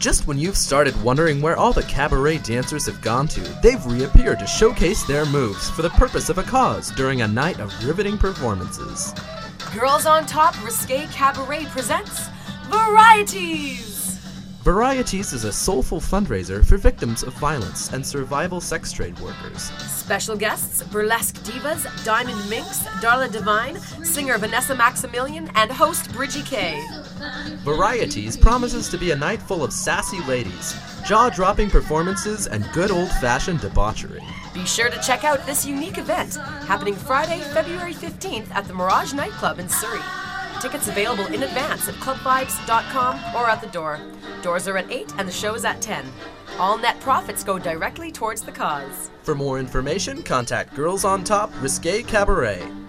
Just when you've started wondering where all the cabaret dancers have gone to, they've reappeared to showcase their moves for the purpose of a cause during a night of riveting performances. Girls on Top Risque Cabaret presents Varieties! Varieties is a soulful fundraiser for victims of violence and survival sex trade workers. Special guests Burlesque Divas, Diamond Minx, Darla Divine, singer Vanessa Maximilian, and host Bridgie K. Varieties promises to be a night full of sassy ladies, jaw dropping performances, and good old fashioned debauchery. Be sure to check out this unique event happening Friday, February 15th at the Mirage Nightclub in Surrey. Tickets available in advance at clubvibes.com or at the door. Doors are at 8 and the show is at 10. All net profits go directly towards the cause. For more information, contact Girls on Top Risque Cabaret.